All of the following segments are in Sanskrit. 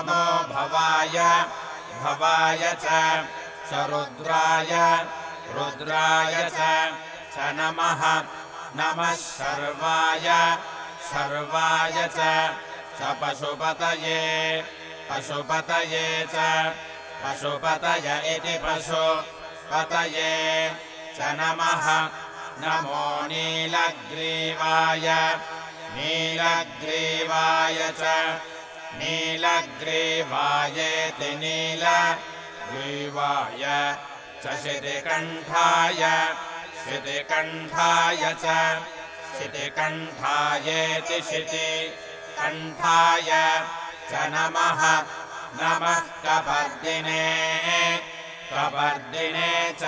नमो भवाय। भवाय च रुद्राय। रुद्राय च नमः। नमः शर्वाय शर्वाय च पशुपतये। पशुपतये च पशुपतय इति पशुपतये। च नमः। नमो नीलग्रीवाय। नीलग्रीवाय च नीलग्रीवायेति नीलग्रीवाय च शितिकण्ठाय शितिकण्ठाय च शितिकण्ठायेति शितिकण्ठाय च नमः। नमः कपर्दिने कपर्दिने च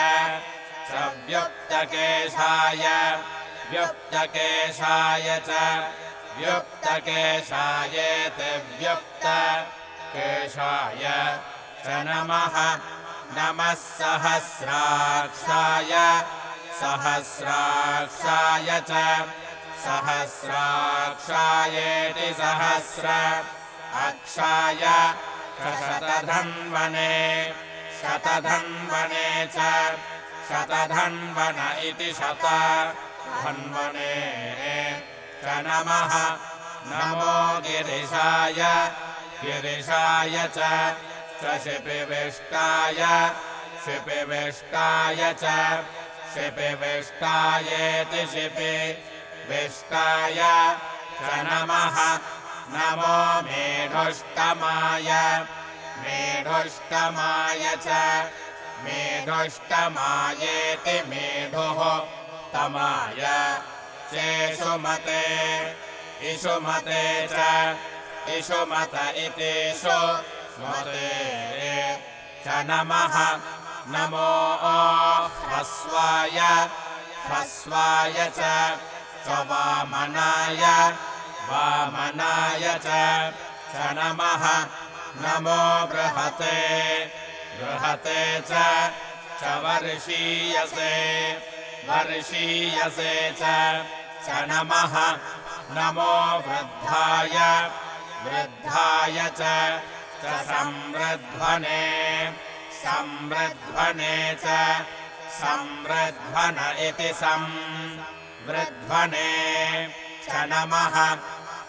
व्युक्तकेशाय व्युक्तकेशाय च व्युक्तकेशाय च नमः। नमः सहस्राक्षाय सहस्राक्षाय च। सहस्राक्षायेति सहस्र अक्षाय। शतधन्वने शतधन्वने च। शतधन्वन इति शतधन्वने च नमः। नमो गिरिशाय। गिरिशाय च। शिपिविष्टाय शिपिविष्टाय च। शिपिविष्टायेति शिपिविष्टाय च नमः। नमो मेढुष्टमाय मेढुष्टमाय च। मेढुष्टमायेति मेढुः तमाय चेषुमते इषुमते च इषुमत इतिषु मते च नमः नमो ह्रस्वाय ह्रस्वाय च वामनाय वामनाय च नमः नमो बृहते बृहते च वर्षीयसे वर्षीयसे च नमः। नमो वृद्धाय। वृद्धाय च संवृध्वने संवृध्वने च संवृध्वन इति संवृध्वने च नमः।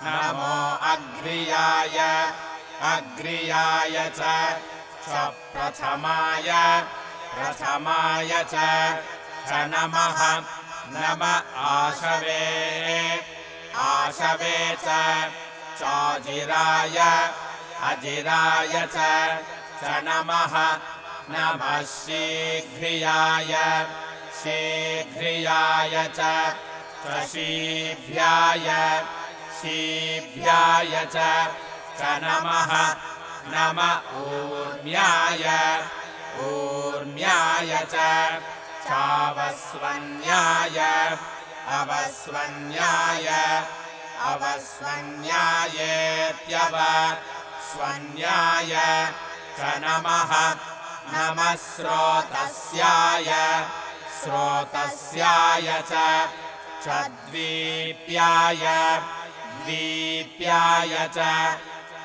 नमो अग्र्याय। अग्र्याय च। प्रथमाय प्रथमाय च नमः। नम आशवे। आशवे च। चाजिराय। अजिराय च। नमः। नमः शीघ्रियाय। शीघ्रियाय च। शीभ्याय शीभ्याय च नमः। नम ऊर्म्याय। ऊर्म्याय च चावस्वन्याय। अवस्वन्याय। अवस्वन्यायेत्यव। स्वन्याय। च नमः नमः स्रोतस्याय। स्रोतस्याय च। द्वीप्याय च।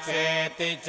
चेति च